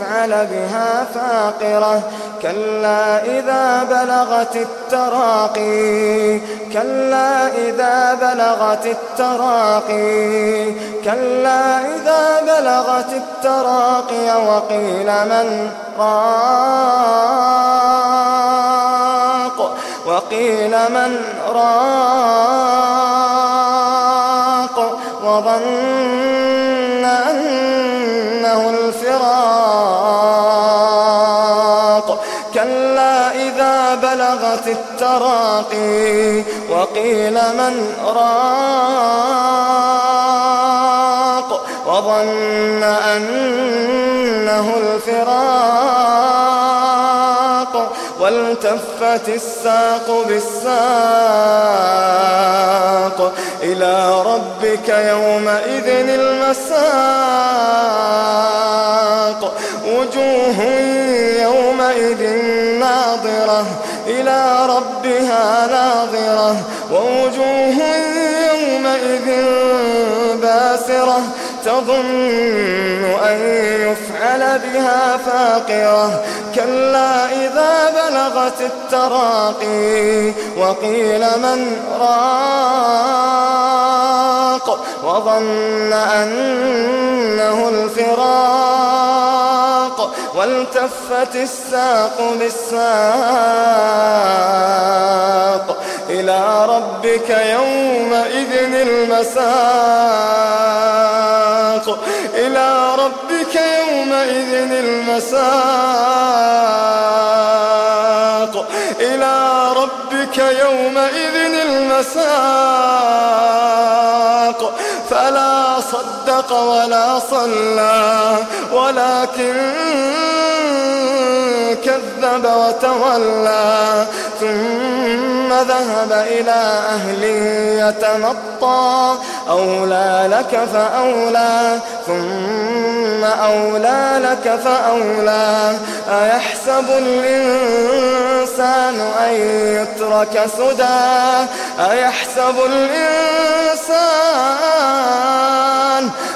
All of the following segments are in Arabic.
يفعل بها فاقرة. كلا إذا بلغت التراقي. كلا إذا بلغت التراقي. كلا إذا بلغت التراقي وقيل من راق. وقيل من راق. وظن أن راقي وقيل من راق وظن أنه الفراق والتفت الساق بالساق إلى ربك يومئذ المساق وجوه يومئذ إلى ربها ناظرة ووجوه يومئذ باسرة تظن أن يفعل بها فاقرة كلا إذا بلغت التراقي وقيل من راق وظن أنه الفراق والتفت الساق بالساق إلى ربك يومئذ المساق. إلى ربك يومئذ المساق. إلى ربك يومئذ المساق. فلا صدق ولا صلى. ولكن كذب وتولى ثم ذهب إلى أهله يتمطى أولى لك فأولى ثم أولى لك فأولى. أيحسب الإنسان أن يترك سدى؟ أيحسب الإنسان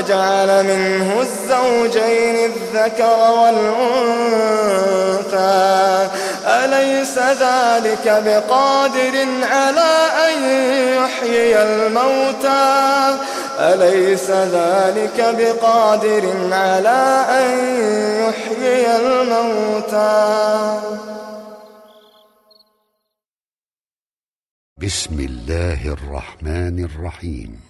وجعل منه الزوجين الذكر والأنثى. أليس ذلك بقادر على أن يحيي الموتى؟ أليس ذلك بقادر على أن يحيي الموتى؟ بسم الله الرحمن الرحيم.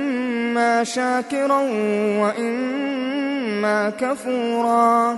إما شاكرا وإما كفورا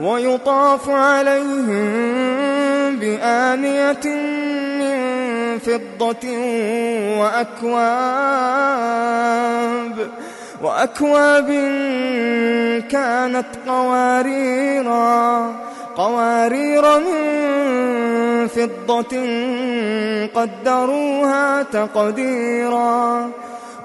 ويطاف عليهم بآنية من فضة وأكواب وأكواب كانت قواريرا قوارير من فضة قدروها تقديرا.